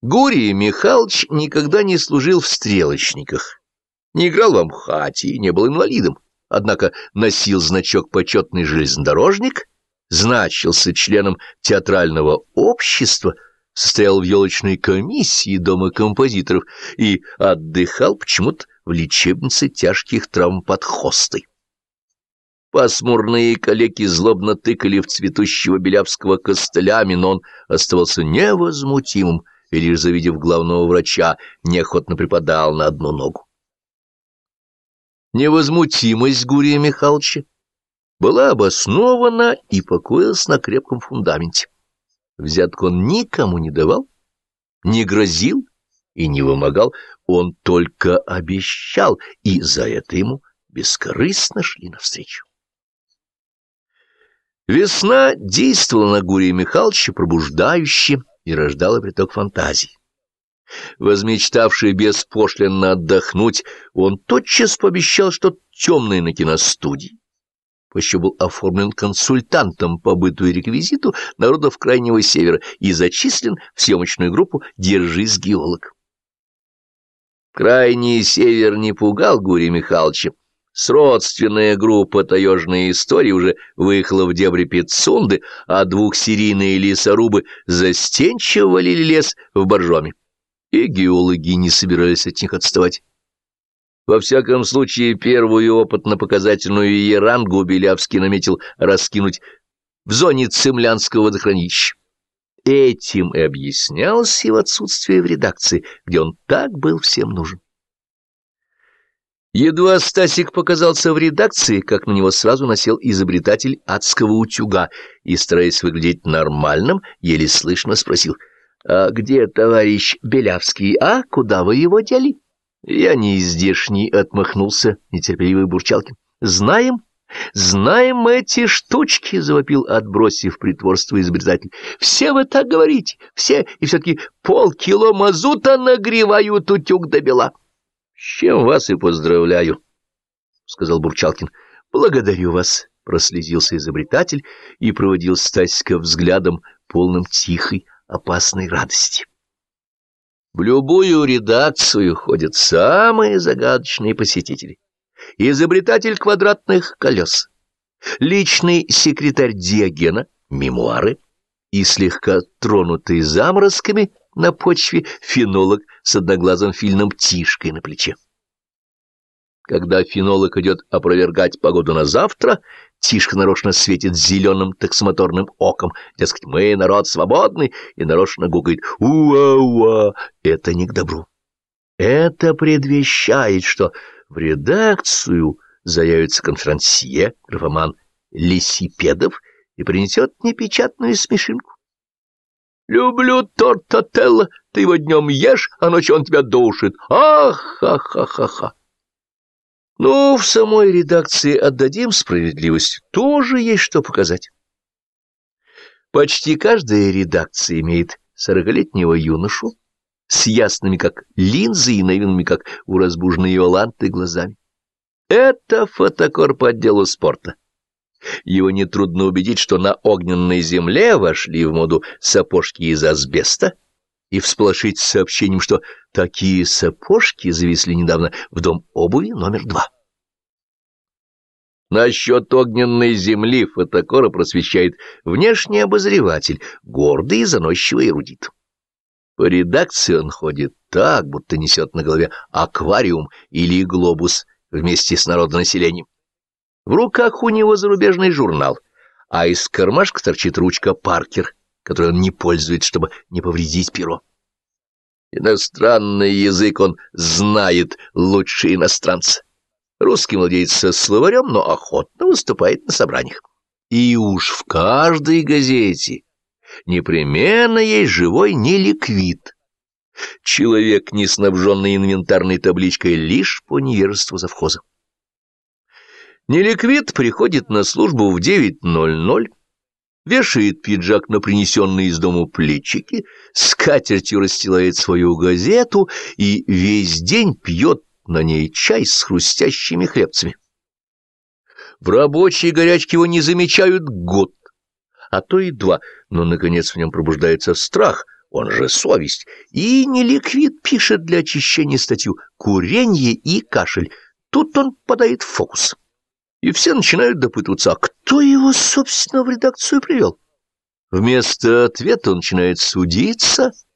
Гурий Михайлович никогда не служил в стрелочниках, не играл в Амхате, не был инвалидом, однако носил значок «Почетный железнодорожник», значился членом театрального общества, состоял в елочной комиссии Дома композиторов и отдыхал почему-то в лечебнице тяжких травм под хостой. Пасмурные калеки злобно тыкали в цветущего белявского костылями, но он оставался невозмутимым, и лишь завидев главного врача, неохотно припадал на одну ногу. Невозмутимость Гурия Михайловича была обоснована и покоилась на крепком фундаменте. Взятку он никому не давал, не грозил и не вымогал, он только обещал, и за это ему бескорыстно шли навстречу. Весна действовала на Гурия Михайловича пробуждающе, и рождала приток фантазий. Возмечтавший беспошлинно отдохнуть, он тотчас пообещал что-то темное на киностудии. Еще был оформлен консультантом по быту и реквизиту народов Крайнего Севера и зачислен в съемочную группу «Держись, геолог». Крайний Север не пугал Гурия Михайловича, Сродственная группа таежной истории уже выехала в дебри Пицунды, а двухсерийные лесорубы застенчиво валили лес в боржоме. И геологи не собирались от них отставать. Во всяком случае, первую опытно-показательную ерангу Белявский наметил раскинуть в зоне Цемлянского водохранилища. Этим и объяснялось его отсутствие в редакции, где он так был всем нужен. Едва Стасик показался в редакции, как на него сразу насел изобретатель адского утюга и, стараясь выглядеть нормальным, еле слышно спросил, «А где товарищ Белявский, а? Куда вы его дели?» «Я не издешний», — отмахнулся нетерпеливый Бурчалкин. «Знаем, знаем эти штучки», — завопил, отбросив притворство изобретатель. «Все вы так говорите, все, и все-таки полкило мазута нагревают утюг до бела». — С чем вас и поздравляю, — сказал Бурчалкин. — Благодарю вас, — прослезился изобретатель и проводил Стасика взглядом, полным тихой, опасной радости. В любую редакцию ходят самые загадочные посетители. Изобретатель квадратных колес, личный секретарь Диогена, мемуары и слегка тронутый заморозками на почве фенолог с одноглазым фильным Тишкой на плече. Когда фенолог идет опровергать погоду на завтра, Тишка нарочно светит зеленым таксомоторным оком. Дескать, мы народ свободный, и нарочно гугает «Уа-уа!» Это не к добру. Это предвещает, что в редакцию заявится конферансье, графоман Лисипедов, и принесет непечатную смешинку. Люблю торт Отелло, ты его днем ешь, а ночью он тебя душит. Ах-ха-ха-ха-ха. Ну, в самой редакции отдадим справедливость, тоже есть что показать. Почти каждая редакция имеет сорокалетнего юношу с ясными, как линзы, и наивными, как у разбуженной Иоланты, глазами. Это фотокор по отделу спорта. Его нетрудно убедить, что на огненной земле вошли в моду сапожки из асбеста, и всполошить сообщением, что такие сапожки завезли недавно в дом обуви номер два. Насчет огненной земли фотокора просвещает внешний обозреватель, гордый и заносчивый эрудит. По редакции он ходит так, будто несет на голове аквариум или глобус вместе с народонаселением. В руках у него зарубежный журнал, а из кармашка торчит ручка Паркер, которой он не пользуется, чтобы не повредить перо. Иностранный язык он знает лучше иностранца. Русский владеет со словарем, но охотно выступает на собраниях. И уж в каждой газете непременно есть живой неликвид. Человек, не снабженный инвентарной табличкой лишь по невежеству завхоза. Неликвид приходит на службу в 9.00, вешает пиджак на принесенные из дому плечики, скатертью расстилает свою газету и весь день пьет на ней чай с хрустящими хлебцами. В рабочей горячке его не замечают год, а то и два, но, наконец, в нем пробуждается страх, он же совесть, и неликвид пишет для очищения статью «Куренье и кашель». Тут он подает фокус. И все начинают допытываться, а кто его, собственно, в редакцию привел? Вместо ответа он начинает судиться —